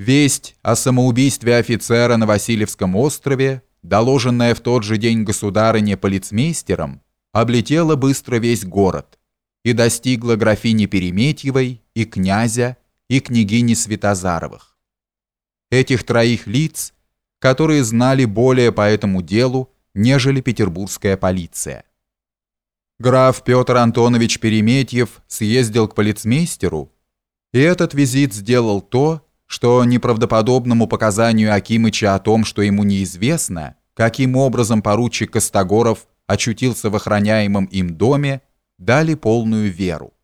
Весть о самоубийстве офицера на Васильевском острове, доложенная в тот же день государыне полицмейстером, облетела быстро весь город и достигла графини Переметьевой и князя, и княгини Святозаровых. Этих троих лиц, которые знали более по этому делу, нежели петербургская полиция. Граф Петр Антонович Переметьев съездил к полицмейстеру, и этот визит сделал то, что неправдоподобному показанию Акимыча о том, что ему неизвестно, каким образом поручик Костогоров очутился в охраняемом им доме, дали полную веру.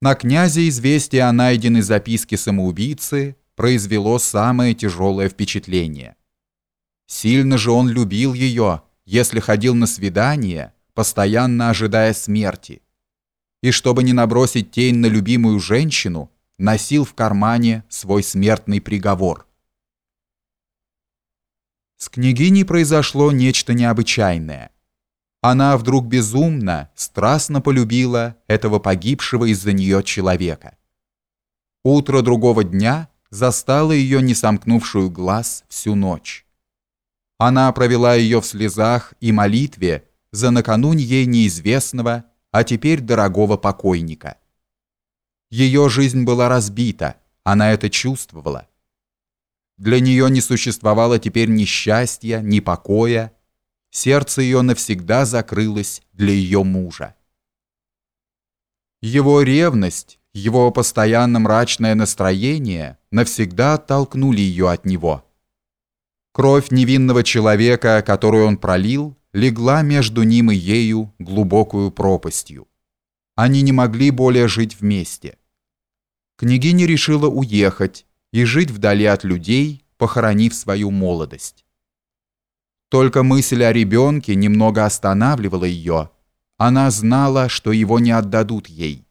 На князя известие о найденной записке самоубийцы произвело самое тяжелое впечатление. Сильно же он любил ее, если ходил на свидание, постоянно ожидая смерти. И чтобы не набросить тень на любимую женщину, носил в кармане свой смертный приговор. С княгиней произошло нечто необычайное. Она вдруг безумно, страстно полюбила этого погибшего из-за нее человека. Утро другого дня застало ее не сомкнувшую глаз всю ночь. Она провела ее в слезах и молитве за накануне ей неизвестного, а теперь дорогого покойника. Ее жизнь была разбита, она это чувствовала. Для нее не существовало теперь ни счастья, ни покоя. Сердце ее навсегда закрылось для ее мужа. Его ревность, его постоянно мрачное настроение навсегда оттолкнули ее от него. Кровь невинного человека, которую он пролил, легла между ним и ею глубокую пропастью. Они не могли более жить вместе. Княгиня решила уехать и жить вдали от людей, похоронив свою молодость. Только мысль о ребенке немного останавливала ее. Она знала, что его не отдадут ей.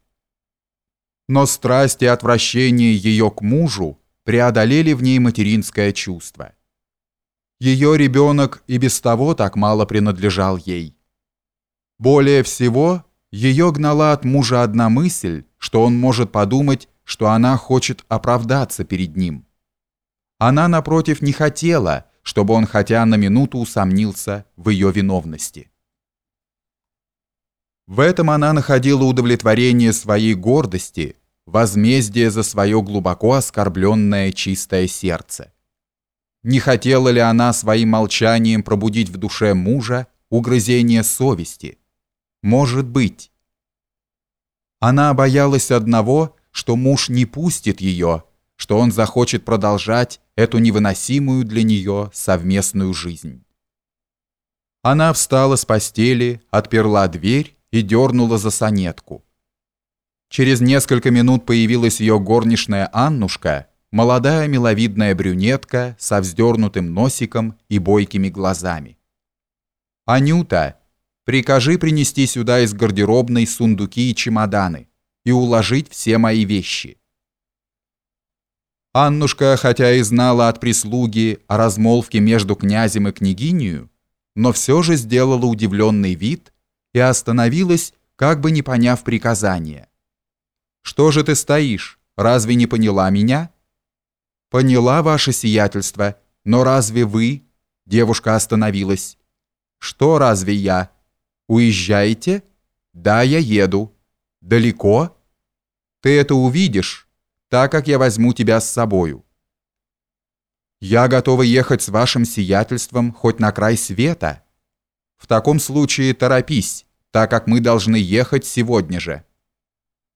Но страсть и отвращение ее к мужу преодолели в ней материнское чувство. Ее ребенок и без того так мало принадлежал ей. Более всего, ее гнала от мужа одна мысль, что он может подумать, что она хочет оправдаться перед ним. Она, напротив, не хотела, чтобы он хотя на минуту усомнился в ее виновности. В этом она находила удовлетворение своей гордости, возмездие за свое глубоко оскорбленное чистое сердце. Не хотела ли она своим молчанием пробудить в душе мужа угрызение совести? Может быть. Она боялась одного, что муж не пустит ее, что он захочет продолжать эту невыносимую для нее совместную жизнь. Она встала с постели, отперла дверь и дернула за сонетку. Через несколько минут появилась ее горничная Аннушка молодая миловидная брюнетка со вздернутым носиком и бойкими глазами. «Анюта, прикажи принести сюда из гардеробной сундуки и чемоданы и уложить все мои вещи». Аннушка, хотя и знала от прислуги о размолвке между князем и княгинью, но все же сделала удивленный вид и остановилась, как бы не поняв приказания. «Что же ты стоишь? Разве не поняла меня?» «Поняла ваше сиятельство, но разве вы...» Девушка остановилась. «Что разве я? Уезжаете?» «Да, я еду». «Далеко?» «Ты это увидишь, так как я возьму тебя с собою». «Я готова ехать с вашим сиятельством хоть на край света». «В таком случае торопись, так как мы должны ехать сегодня же».